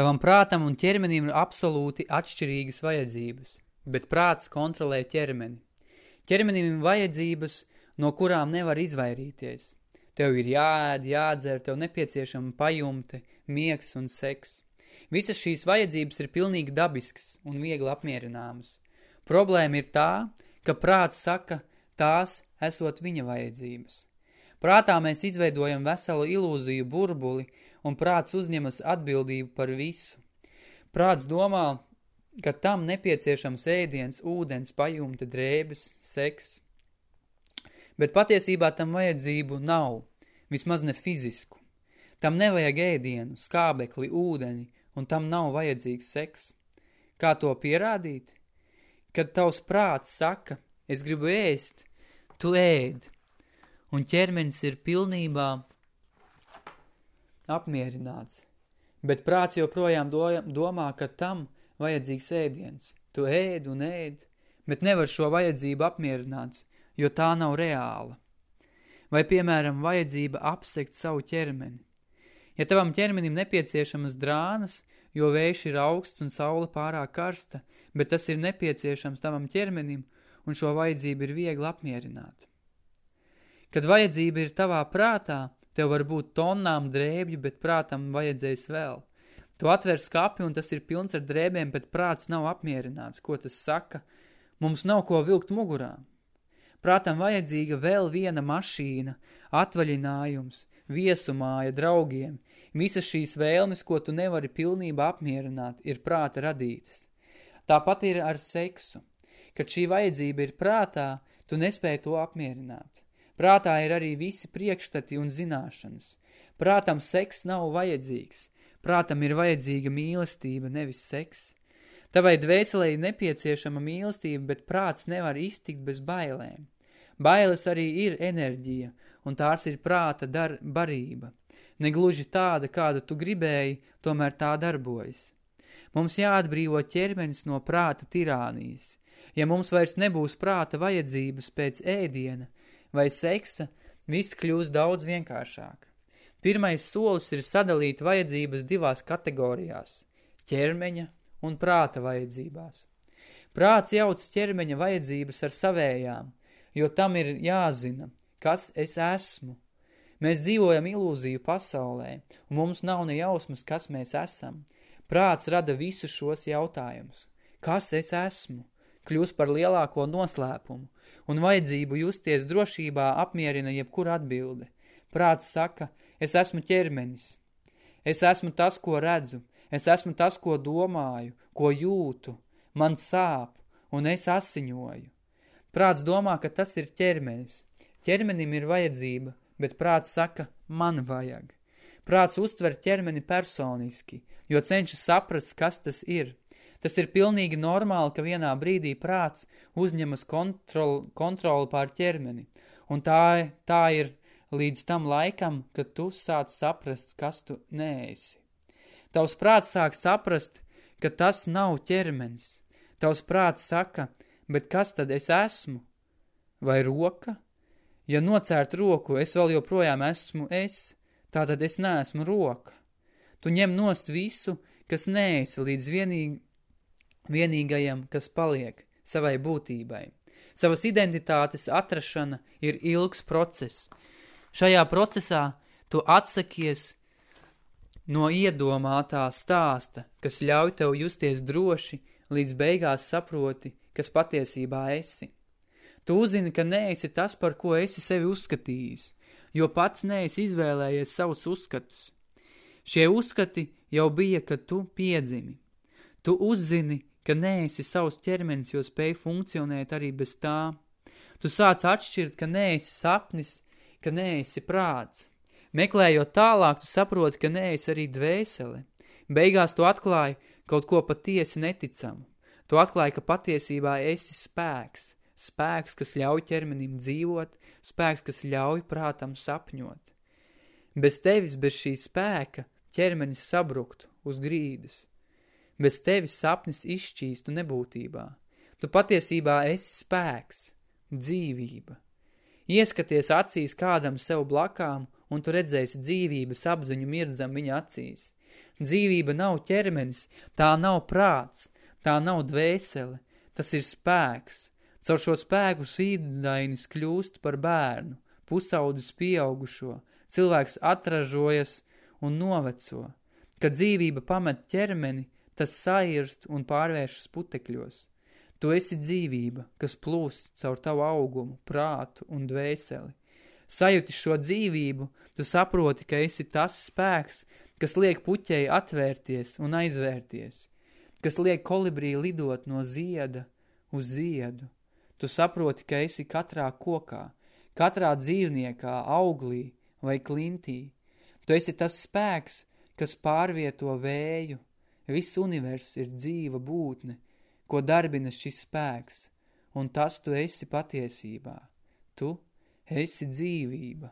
Tavam prātam un ķermenim ir absolūti atšķirīgas vajadzības, bet prāts kontrolē ķermeni. Ķermenim ir vajadzības, no kurām nevar izvairīties. Tev ir jāēd, jādzer, tev nepieciešama pajumte, miegs un seks. Visas šīs vajadzības ir pilnīgi dabiskas un viegli apmierināmas. Problēma ir tā, ka prāts saka, tās esot viņa vajadzības. Prātā mēs izveidojam veselu ilūziju burbuli, un prāts uzņemas atbildību par visu. Prāts domā, ka tam nepieciešams ēdiens, ūdens, pajumte, drēbes, seks. Bet patiesībā tam vajadzību nav, vismaz ne fizisku. Tam nevajag ēdienu, skābekli, ūdeni, un tam nav vajadzīgs seks. Kā to pierādīt? Kad tavs prāts saka, es gribu ēst, tu ēd, un ķermenis ir pilnībā apmierināts. Bet prāts joprojām domā, ka tam vajadzīgs ēdiens. Tu ēd un ēd, bet nevar šo vajadzību apmierināt, jo tā nav reāla. Vai, piemēram, vajadzība apsekt savu ķermeni. Ja tavam ķermenim nepieciešamas drānas, jo vējš ir augsts un saule pārāk karsta, bet tas ir nepieciešams tavam ķermenim, un šo vajadzību ir viegli apmierināt. Kad vajadzība ir tavā prātā, tev var būt tonnām drēbju, bet prātam vajadzēs vēl. Tu atver skapi, un tas ir pilns ar drēbēm, bet prāts nav apmierināts. Ko tas saka? Mums nav ko vilkt mugurā. Prātam vajadzīga vēl viena mašīna, atvaļinājums, viesumāja draugiem. Visas šīs vēlmes, ko tu nevari pilnībā apmierināt, ir prāta radītas. Tāpat ir ar seksu. Kad šī vajadzība ir prātā, tu nespēji to apmierināt. Prātā ir arī visi priekšstati un zināšanas. Prātam seks nav vajadzīgs. Prātam ir vajadzīga mīlestība, nevis seks. Tavai dvēselē ir nepieciešama mīlestība, bet prāts nevar iztikt bez bailēm. Bailes arī ir enerģija, un tās ir prāta dar barība. Negluži tāda, kādu tu gribēji, tomēr tā darbojas. Mums jāatbrīvo ķermenis no prāta tirānijas. Ja mums vairs nebūs prāta vajadzības pēc ēdiena vai seksa, viss kļūs daudz vienkāršāk. Pirmais solis ir sadalīt vajadzības divās kategorijās – ķermeņa un prāta vajadzībās. Prāts jauc ķermeņa vajadzības ar savējām, jo tam ir jāzina, kas es esmu. Mēs dzīvojam ilūziju pasaulē, un mums nav ne jausmas, kas mēs esam. Prāts rada visus šos jautājumus. Kas es esmu? Kļūst par lielāko noslēpumu, un vajadzību justies drošībā apmierina jebkura atbilde. Prāts saka, es esmu ķermenis, es esmu tas, ko redzu, es esmu tas, ko domāju, ko jūtu, man sāp, un es asiņoju. Prāts domā, ka tas ir ķermenis. Ķermenim ir vajadzība, bet prāts saka, man vajag. Prāts uztver ķermeni personiski, jo cenšas saprast, kas tas ir. Tas ir pilnīgi normāli, ka vienā brīdī prāts uzņemas kontrol, kontroli pār ķermeni, un tā, tā ir līdz tam laikam, kad tu sāc saprast, kas tu neesi. Tavs prāts sāk saprast, ka tas nav ķermenis. Tavs prāts saka, bet kas tad es esmu? Vai roka? Ja nocērt roku, es vēl joprojām esmu es, tātad es neesmu roka. Tu ņem nost visu, kas neesi līdz vienīgi vienīgajam, kas paliek, savai būtībai. Savas identitātes atrašana ir ilgs process. Šajā procesā tu atsakies no iedomātā stāsta, kas ļauj tev justies droši, līdz beigās saproti, kas patiesībā esi. Tu uzzini, ka neesi tas, par ko esi sevi uzskatījis, jo pats neesi izvēlējies savus uzskatus. Šie uzskati jau bija, kad tu piedzimi. Tu uzzini, ka neesi savs ķermenis, jo spēj funkcionēt arī bez tā. Tu sāc atšķirt, ka neesi sapnis, ka neesi prāts. Meklējot tālāk, tu saproti, ka neesi arī dvēsele. Beigās tu atklāji kaut ko patiesi neticamu. Tu atklāji, ka patiesībā esi spēks. Spēks, kas ļauj ķermenim dzīvot, spēks, kas ļauj prātam sapņot. Bez tevis, bez šī spēka, ķermenis sabruktu uz grīdas. Bez tevis sapnis izšķīstu nebūtībā. Tu patiesībā esi spēks, dzīvība. Ieskaties acīs kādam sev blakām, un tu redzēsi dzīvības apziņu mirdzam viņa acīs. Dzīvība nav ķermenis, tā nav prāts, tā nav dvēsele, tas ir spēks. Caur šo spēku sīdainis kļūst par bērnu, pusaudis pieaugušo, cilvēks atražojas un noveco. Kad dzīvība pamet ķermeni, tas sairst un pārvēršas putekļos. Tu esi dzīvība, kas plūst caur tavu augumu, prātu un dvēseli. Sajūti šo dzīvību, tu saproti, ka esi tas spēks, kas liek puķei atvērties un aizvērties, kas liek kolibrī lidot no zieda uz ziedu. Tu saproti, ka esi katrā kokā, katrā dzīvniekā, auglī vai klintī. Tu esi tas spēks, kas pārvieto vēju. Viss universs ir dzīva būtne, ko darbina šis spēks, un tas tu esi patiesībā. Tu esi dzīvība.